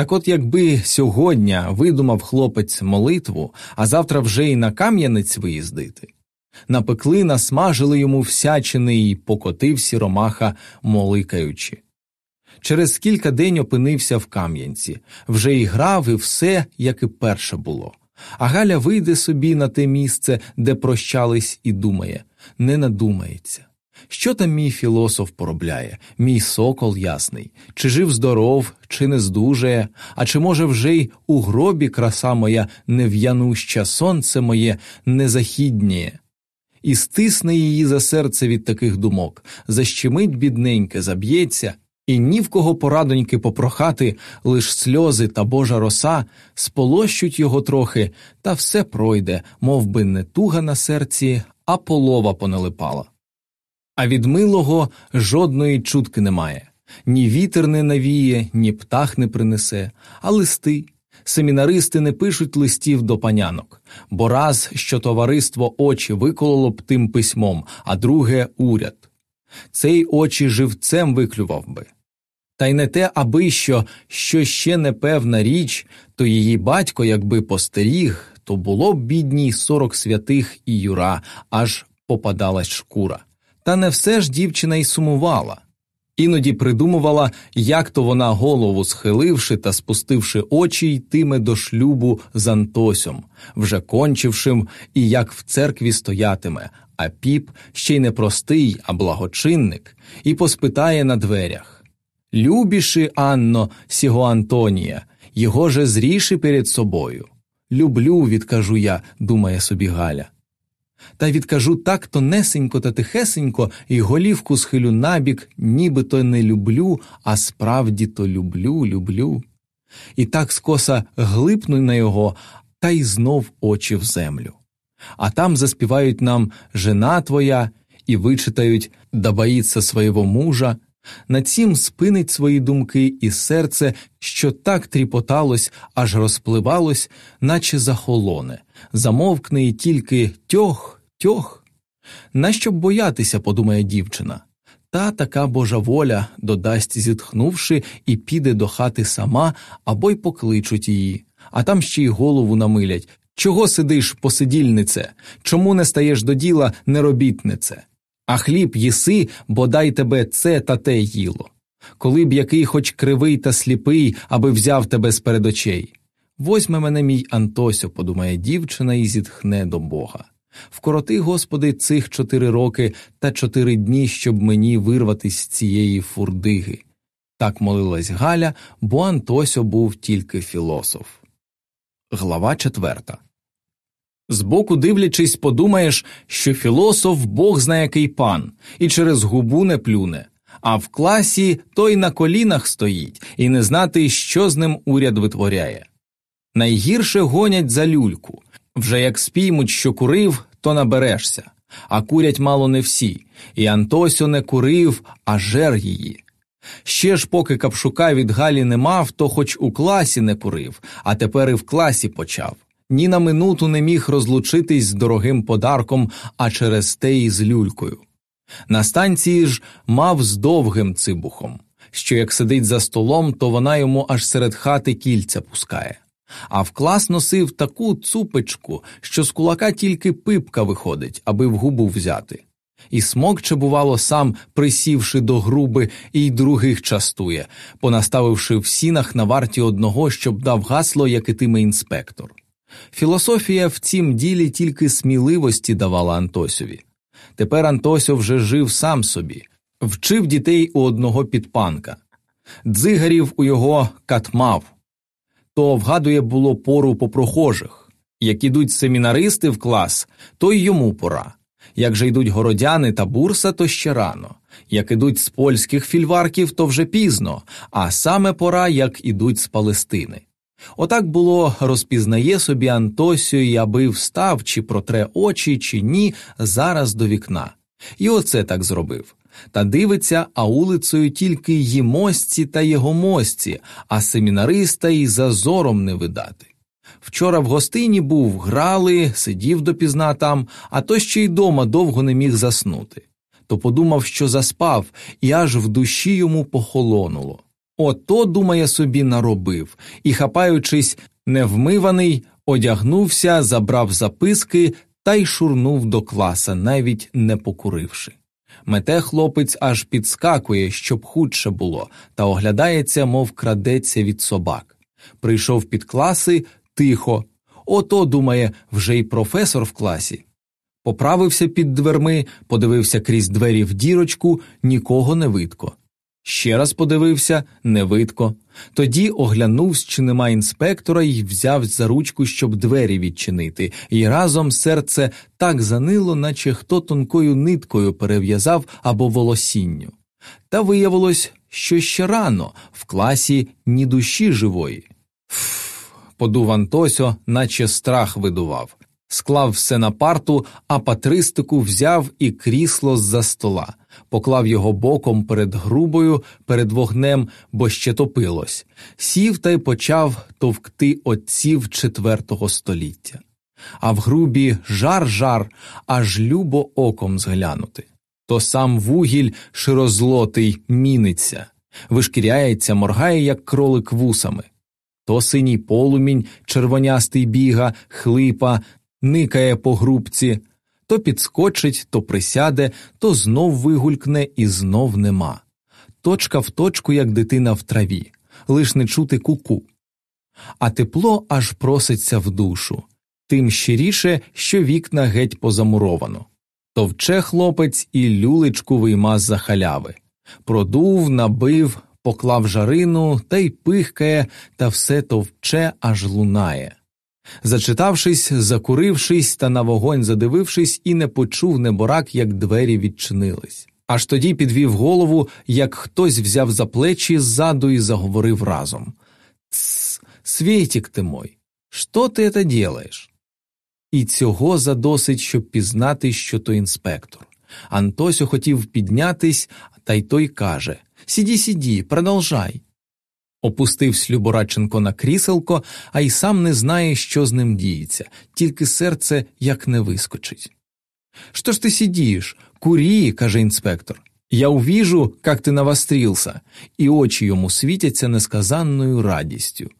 Так от якби сьогодні видумав хлопець молитву, а завтра вже й на Кам'янець виїздити. Напекли, насмажили йому всячини і покотив сіромаха, моликаючи. Через кілька день опинився в Кам'янці, вже і грав, і все, як і перше було. А Галя вийде собі на те місце, де прощались, і думає не надумається. Що там мій філософ поробляє, мій сокол ясний, чи жив здоров, чи не здужає, а чи, може, вже й у гробі краса моя нев'януща, сонце моє незахідніє? І стисне її за серце від таких думок, защемить бідненьке, заб'ється, і ні в кого порадоньки попрохати, лиш сльози та божа роса сполощуть його трохи, та все пройде, мов би не туга на серці, а полова поналипала. А від милого жодної чутки немає ні вітер не навіє, ні птах не принесе, а листи. Семінаристи не пишуть листів до панянок, бо раз що товариство очі викололо б тим письмом, а друге уряд. Цей очі живцем виклював би. Та й не те, аби що, що ще непевна річ, то її батько, якби постеріг, то було б бідній сорок святих і юра, аж попадалась шкура. Та не все ж дівчина й сумувала. Іноді придумувала, як то вона голову схиливши та спустивши очі, йтиме до шлюбу з Антосем, вже кончившим, і як в церкві стоятиме, а піп ще й не простий, а благочинник, і поспитає на дверях Любіши, Анно, сього Антонія, його же зріши перед собою. Люблю, відкажу я, думає собі Галя. Та відкажу так тонесенько та тихесенько, і голівку схилю набік, нібито не люблю, а справді то люблю, люблю. І так скоса глипну на його, та й знов очі в землю. А там заспівають нам жена твоя і вичитають да боїться свого мужа. На цім спинить свої думки і серце, що так тріпоталось, аж розпливалось, наче захолоне, замовкне і тільки тьох, тьох. Нащо б боятися, подумає дівчина. Та така божа воля додасть, зітхнувши, і піде до хати сама або й покличуть її, а там ще й голову намилять. Чого сидиш, посидільнице? Чому не стаєш до діла, неробітнице? А хліб їси, бодай тебе це та те їло. Коли б який хоч кривий та сліпий, аби взяв тебе з перед очей. Возьме мене мій Антосю, подумає дівчина, і зітхне до Бога. Вкороти, Господи, цих чотири роки та чотири дні, щоб мені вирватися з цієї фурдиги. Так молилась Галя, бо Антосьо був тільки філософ. Глава четверта. Збоку дивлячись, подумаєш, що філософ бог зна який пан, і через губу не плюне, а в класі той на колінах стоїть і не знати, що з ним уряд витворяє. Найгірше гонять за люльку вже як спіймуть, що курив, то наберешся, а курять мало не всі, і Антосьо не курив, а жер її. Ще ж, поки капшука від Галі не мав, то хоч у класі не курив, а тепер і в класі почав ні на минуту не міг розлучитись з дорогим подарком, а через те й з люлькою. На станції ж мав з довгим цибухом, що як сидить за столом, то вона йому аж серед хати кільця пускає. А в клас носив таку цупечку, що з кулака тільки пипка виходить, аби в губу взяти. І смокче, бувало, сам присівши до груби, і й других частує, понаставивши в сінах на варті одного, щоб дав гасло, як ітиме інспектор. Філософія в цім ділі тільки сміливості давала Антосові. Тепер Антосьо вже жив сам собі, вчив дітей у одного підпанка, дзигарів у його катмав, то вгадує було пору по прохожих. Як ідуть семінаристи в клас, то й йому пора. Як же йдуть городяни та бурса, то ще рано. Як ідуть з польських фільварків, то вже пізно, а саме пора, як ідуть з Палестини. Отак було розпізнає собі Антосю, і аби встав, чи протре очі, чи ні, зараз до вікна. І оце так зробив. Та дивиться, а улицею тільки її мості та його мості, а семінариста й зазором не видати. Вчора в гостині був, грали, сидів допізна там, а то ще й дома довго не міг заснути. То подумав, що заспав, і аж в душі йому похолонуло. Ото, думає собі, наробив, і, хапаючись, невмиваний, одягнувся, забрав записки та й шурнув до класа, навіть не покуривши. Мете хлопець аж підскакує, щоб худше було, та оглядається, мов крадеться від собак. Прийшов під класи тихо. Ото, думає, вже й професор в класі. Поправився під дверми, подивився крізь двері в дірочку, нікого не видко. Ще раз подивився не видко. Тоді оглянувся, чи нема інспектора, і взяв за ручку, щоб двері відчинити, і разом серце так занило, наче хто тонкою ниткою перев'язав або волосінню. Та виявилось, що ще рано в класі ні душі живої. Ф, подув Антосьо, наче страх видував. Склав все на парту, а патристику взяв і крісло з за стола поклав його боком перед грубою, перед вогнем, бо ще топилось, сів та й почав товкти отців четвертого століття. А в грубі жар жар, аж любо оком зглянути. То сам вугіль широзлотий міниться, вишкіряється, моргає, як кролик вусами. То синій полумінь, червонястий біга, хлипа, никає по грубці, то підскочить, то присяде, то знов вигулькне і знов нема. Точка в точку, як дитина в траві, лиш не чути куку. А тепло аж проситься в душу, тим щиріше, що вікна геть позамуровано. Товче хлопець і люлечку вийма з за халяви. Продув, набив, поклав жарину та й пихкає, та все товче аж лунає. Зачитавшись, закурившись та на вогонь задивившись, і не почув неборак, як двері відчинились. Аж тоді підвів голову, як хтось взяв за плечі ззаду і заговорив разом Тсс, Світік ти мой, що ти це ділаєш? І цього задосить, щоб пізнати, що то інспектор. Антосю хотів піднятись, та й той каже Сіді, сіді, продовжай. Опустився Любораченко на кріселко, а й сам не знає, що з ним діється, тільки серце як не вискочить. Що ж ти сидієш? Курі, каже інспектор. Я увіжу, як ти навострілся, і очі йому світяться несказанною радістю.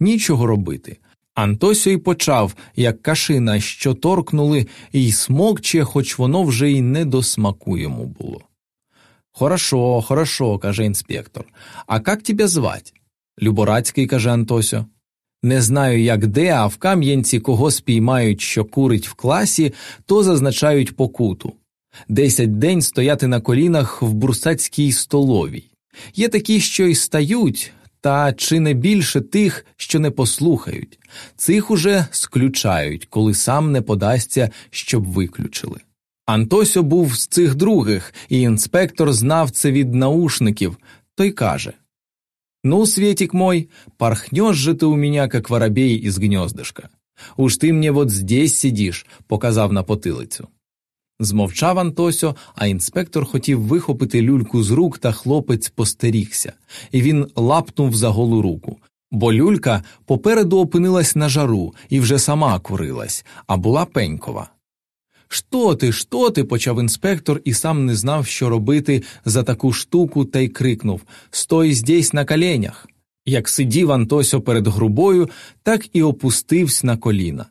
Нічого робити. Антосю й почав, як кашина, що торкнули, і смокче, хоч воно вже й не до смаку йому було. Хорошо, хорошо, каже інспектор. А как тебе звать? Люборацький, каже Антосьо. Не знаю, як де, а в Кам'янці кого спіймають, що курить в класі, то зазначають покуту. Десять день стояти на колінах в бурсацькій столовій. Є такі, що й стають, та чи не більше тих, що не послухають, цих уже сключають, коли сам не подасться, щоб виключили. Антосьо був з цих других, і інспектор знав це від наушників, той каже Ну, Светик мой, порхнешь же ты у меня, как воробей из гнездышка. Уж ти мне вот здесь сидиш, показав на потилицю. Змовчав Антосьо, а інспектор хотів вихопити люльку з рук, та хлопець постерігся, і він лапнув за голу руку. Бо люлька попереду опинилась на жару і вже сама курилась, а була пенькова. Що ти, що ти? почав інспектор і сам не знав, що робити за таку штуку, та й крикнув Стой здесь на коленях. Як сидів Антосьо перед грубою, так і опустився на коліна.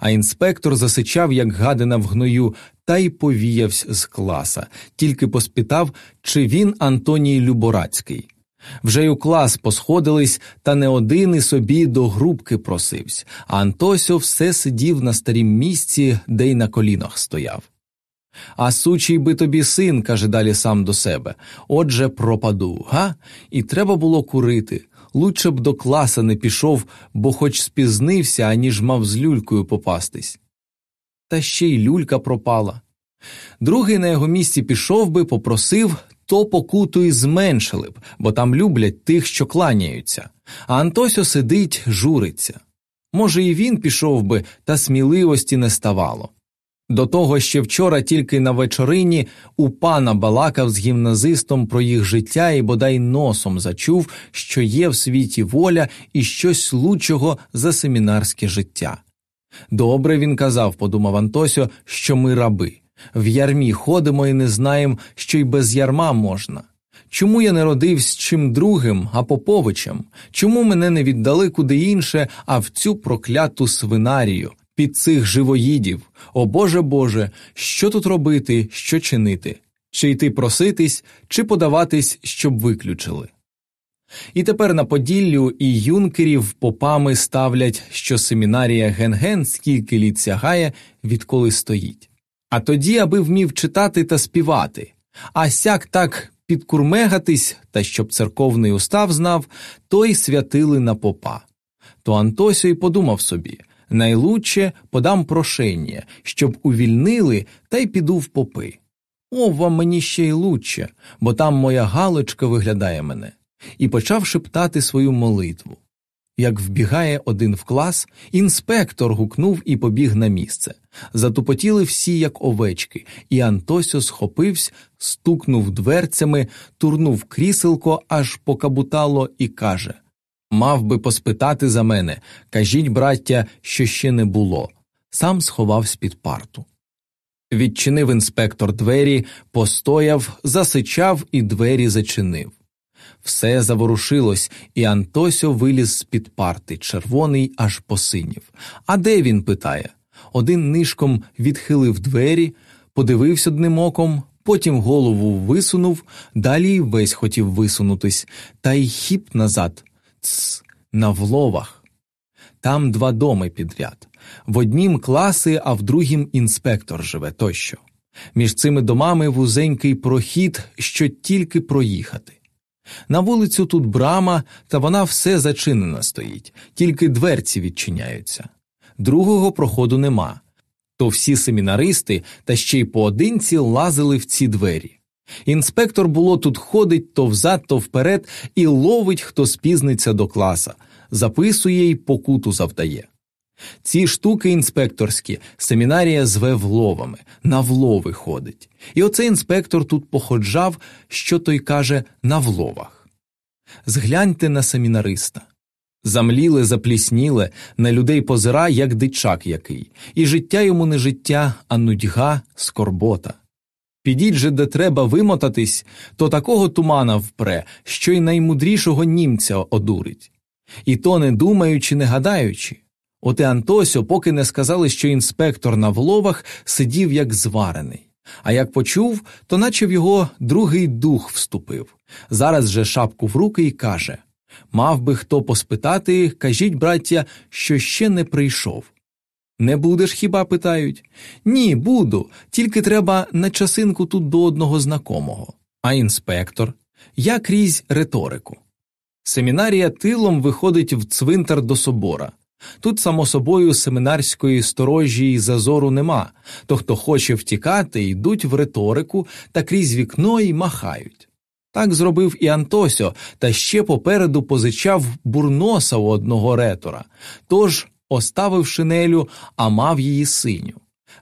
А інспектор засичав, як гадина в гною, та й повіявся з класа, тільки поспитав, чи він Антоній Люборацький. Вже й у клас посходились, та не один і собі до грубки просився, а Антосьо все сидів на старім місці, де й на колінах стояв. А сучий би тобі син, каже далі сам до себе, отже пропаду, га? І треба було курити. Лучше б до класа не пішов, бо хоч спізнився, аніж мав з люлькою попастись. Та ще й люлька пропала. Другий на його місці пішов би, попросив, то покуту і зменшили б, бо там люблять тих, що кланяються, а Антосьо сидить, журиться. Може, і він пішов би, та сміливості не ставало. До того ще вчора тільки на вечорині у пана балакав з гімназистом про їх життя і бодай носом зачув, що є в світі воля і щось лучшого за семінарське життя. Добре він казав, подумав Антосьо, що ми раби. В ярмі ходимо і не знаємо, що й без ярма можна. Чому я не родився чим другим, а Поповичем? Чому мене не віддали куди інше, а в цю прокляту свинарію, під цих живоїдів? О Боже Боже, що тут робити, що чинити? Чи йти проситись, чи подаватись, щоб виключили? І тепер на Поділлю і юнкерів попами ставлять, що семінарія ген-ген скільки літ сягає, відколи стоїть. А тоді, аби вмів читати та співати, а сяк так підкурмегатись, та щоб церковний устав знав, то й святили на попа. То Антосю й подумав собі найлучше подам прошення, щоб увільнили та й піду в попи. О, вам мені ще й лучше, бо там моя галочка виглядає мене, і почав шептати свою молитву. Як вбігає один в клас, інспектор гукнув і побіг на місце. Затупотіли всі, як овечки, і Антосьо схопився, стукнув дверцями, турнув кріселко, аж покабутало, і каже Мав би поспитати за мене, кажіть, браття, що ще не було. Сам сховався під парту. Відчинив інспектор двері, постояв, засичав і двері зачинив. Все заворушилось, і Антосьо виліз з під парти, червоний аж посинів. А де він? питає. Один нишком відхилив двері, подивився одним оком, потім голову висунув, далі весь хотів висунутись, та й хіп назад, Цс, на вловах. Там два доми підряд. В однім класи, а в другім інспектор живе тощо. Між цими домами вузенький прохід, що тільки проїхати. На вулицю тут брама, та вона все зачинена стоїть, тільки дверці відчиняються. Другого проходу нема. То всі семінаристи та ще й поодинці лазили в ці двері. Інспектор було тут ходить то взад, то вперед і ловить, хто спізниться до класа, записує й покуту завдає. Ці штуки інспекторські семінарія зве вловами, на влови ходить. І оцей інспектор тут походжав, що той каже, на вловах. Згляньте на семінариста. Замліле, заплісніле, на людей позира, як дичак який, і життя йому не життя, а нудьга, скорбота. Підіть же, де треба вимотатись, то такого тумана впре, що й наймудрішого німця одурить. І то не думаючи, не гадаючи. От і Антосьо, поки не сказали, що інспектор на вловах сидів як зварений. А як почув, то наче в його другий дух вступив. Зараз же шапку в руки і каже Мав би хто поспитати, кажіть, браття, що ще не прийшов. Не будеш хіба питають? Ні, буду, тільки треба на часинку тут до одного знакомого. А інспектор я крізь риторику. Семінарія тилом виходить в цвинтар до собора. Тут, само собою, семинарської сторожі й зазору нема, то хто хоче втікати, йдуть в риторику та крізь вікно й махають. Так зробив і Антосьо, та ще попереду позичав бурноса у одного ретора, тож оставив шинелю, а мав її синю.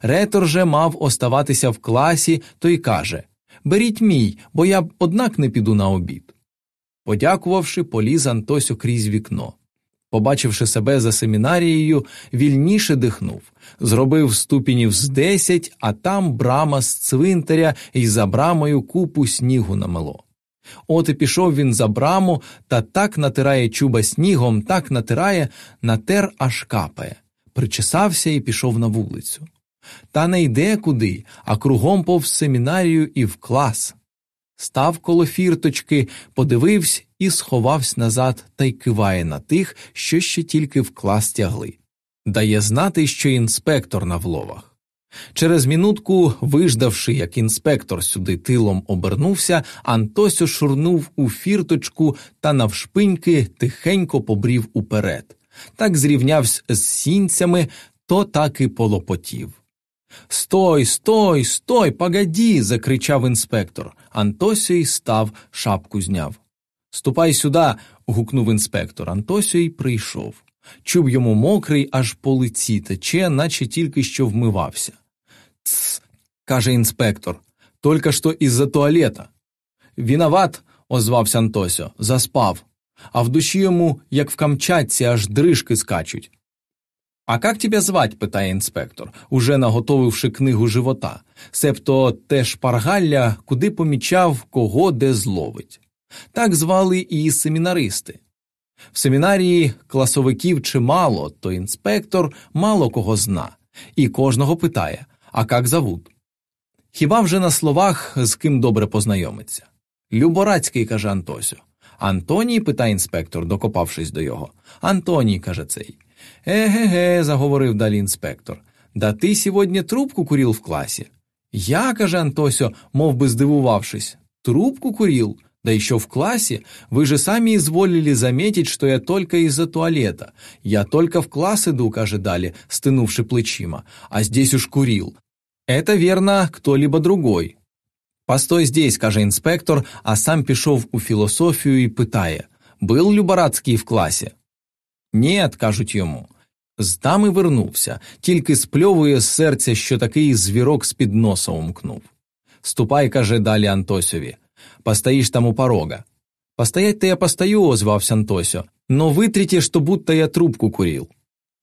Ретор же мав оставатися в класі, то й каже Беріть мій, бо я б однак не піду на обід. Подякувавши, поліз Антосю крізь вікно. Побачивши себе за семінарією, вільніше дихнув, зробив ступінів з десять, а там брама з цвинтаря і за брамою купу снігу намело. От і пішов він за браму та так натирає чуба снігом, так натирає, натер аж капає, причесався і пішов на вулицю. Та не йде куди, а кругом повз семінарію і в клас. Став коло фірточки, подивився і сховався назад та й киває на тих, що ще тільки в клас тягли. Дає знати, що інспектор на вловах. Через мінутку, виждавши, як інспектор сюди тилом обернувся, Антосю шурнув у фірточку та навшпиньки тихенько побрів уперед. Так зрівнявся з сінцями, то так і полопотів. Стой, стой, стой, погоді. закричав інспектор. Антосій став, шапку зняв. Ступай сюди. гукнув інспектор. Антосій прийшов. Чуб йому мокрий, аж по лиці тече, наче тільки що вмивався. Тсс, каже інспектор, тільки що із-за туалета. Виноват, озвався Антосьо, заспав, а в душі йому, як в Камчатці, аж дрижки скачуть. А как тебе звать? питає інспектор, уже наготовивши книгу живота, себто те шпаргалля, куди помічав, кого де зловить. Так звали і семінаристи. В семінарії класовиків чимало, то інспектор мало кого зна, і кожного питає а как зовут? Хіба вже на словах з ким добре познайомиться? Люборацький, каже Антосю. Антоній, питає інспектор, докопавшись до його. Антоній, каже цей. Еге-ге, заговорив далі інспектор. Да ти сьогодні трубку курил в класі. Я, каже Антосю, мов би здивувавшись, трубку курил? Да еще в классе вы же сами изволили заметить, что я только из-за туалета. Я только в класс иду, каже далі, стынувши плечима, а здесь уж курил. Это верно кто-либо другой. Постой здесь, каже інспектор, а сам пішов у філософію і питає Был Любарацький в класі? Нет, кажуть йому. З тами вернувся, тільки спльовує з серця, що такий звірок з під носа умкнув. Ступай, каже далі Антосьові, постоїш там у порога. Постоять-то я постою, озвався Антосьо, но витрите, що будто я трубку курил.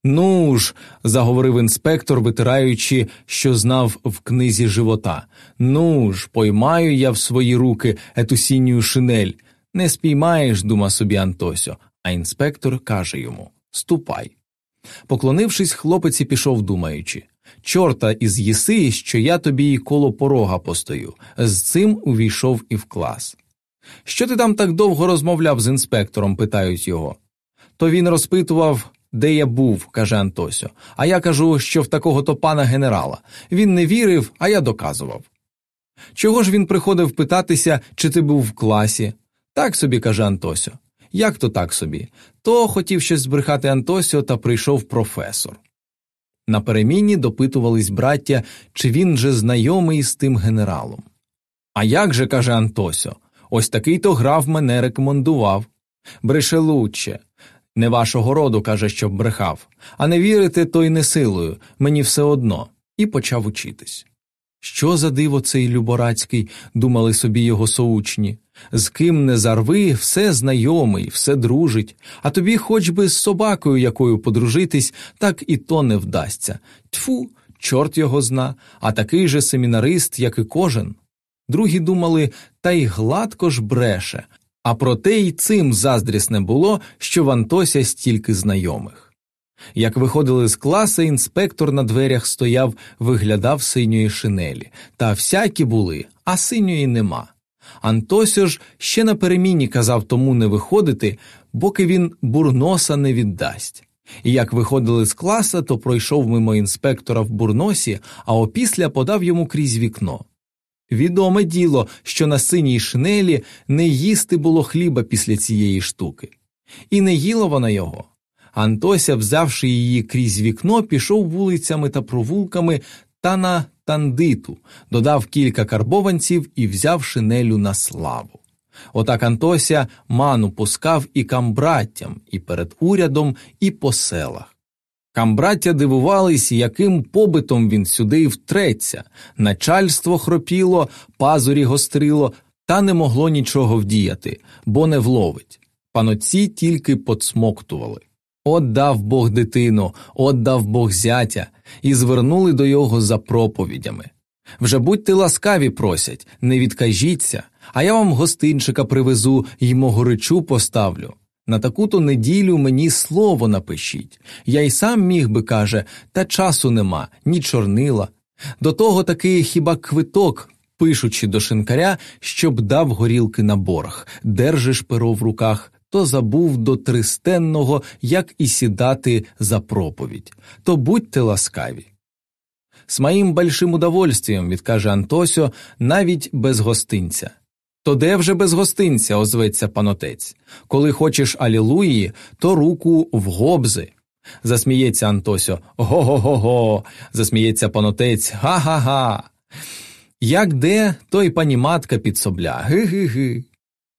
Ну ж, заговорив інспектор, витираючи, що знав в книзі живота. Ну ж, поймаю я в свої руки ету сінню шинель. Не спіймаєш, дума собі Антосьо, а інспектор каже йому Ступай. Поклонившись, хлопець і пішов, думаючи Чорта із єси, що я тобі і коло порога постою. З цим увійшов і в клас. Що ти там так довго розмовляв з інспектором? питають його. То він розпитував, де я був, каже Антосьо, а я кажу, що в такого то пана генерала. Він не вірив, а я доказував. Чого ж він приходив питатися, чи ти був в класі? Так собі, каже Антосьо. Як то так собі? То хотів щось збрехати Антосьо, та прийшов професор. На перемінні допитувались браття, чи він же знайомий з тим генералом. А як же, каже Антосьо, ось такий то граф мене рекомендував. Бреше лучче. Не вашого роду, каже, щоб брехав, а не вірите, то й не силою, мені все одно, і почав учитись. Що за диво цей Люборацький, думали собі його соучні, з ким не зарви, все знайомий, все дружить, а тобі хоч би з собакою якою подружитись, так і то не вдасться. Тьфу, чорт його зна, а такий же семінарист, як і кожен. Другі думали, та й гладко ж бреше, а проте й цим заздрісне було, що в Антося стільки знайомих. Як виходили з класи, інспектор на дверях стояв, виглядав синьої шинелі, та всякі були, а синьої нема. Антосьо ж ще на переміні казав тому не виходити, поки він бурноса не віддасть. І як виходили з класа, то пройшов мимо інспектора в бурносі, а опісля подав йому крізь вікно. Відоме діло, що на синій шинелі не їсти було хліба після цієї штуки, і не їла вона його. Антося, взявши її крізь вікно, пішов вулицями та провулками та на тандиту, додав кілька карбованців і взяв шинелю на славу. Отак Антося ману пускав і камбраттям, і перед урядом, і по селах. Камбраття дивувались, яким побитом він сюди втреться, начальство хропіло, пазурі гострило, та не могло нічого вдіяти, бо не вловить. Паноці тільки подсмоктували. От дав Бог дитину, от дав Бог зятя, і звернули до його за проповідями. Вже будьте ласкаві просять, не відкажіться, а я вам гостинчика привезу й могоричу поставлю. На таку то неділю мені слово напишіть. Я й сам міг би, каже, та часу нема, ні чорнила. До того таки хіба квиток, пишучи до шинкаря, щоб дав горілки на борг, держиш перо в руках, то забув до тристенного, як і сідати за проповідь, то будьте ласкаві. З моїм большим удовольствием, відкаже Антосьо, навіть без гостинця. То де вже без гостинця, озветься панотець. Коли хочеш алілуї, то руку в гобзи. Засміється Антосьо го го го го. Засміється панотець га га га. Як де, то й пані матка підсобля ги ги ги.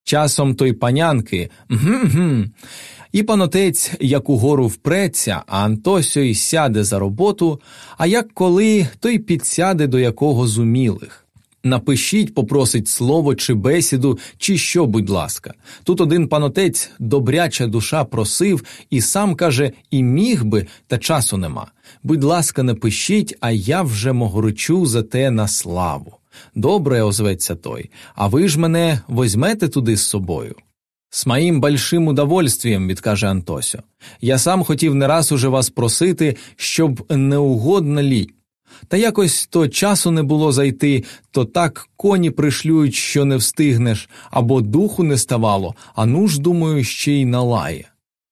Часом той панянки гм-гм, і панотець як угору впреться, а Антосьо й сяде за роботу, а як коли, той підсяде до якого з умілих. Напишіть, попросить слово чи бесіду, чи що, будь ласка. Тут один панотець, добряча душа просив, і сам каже, і міг би, та часу нема. Будь ласка, напишіть, а я вже могорчу за те на славу. Добре, озветься той, а ви ж мене возьмете туди з собою. З моїм большим удовольствием, відкаже Антосьо. Я сам хотів не раз уже вас просити, щоб не угодно лі. Та якось то часу не було зайти, то так коні пришлюють, що не встигнеш, або духу не ставало, а ну ж, думаю, ще й налає.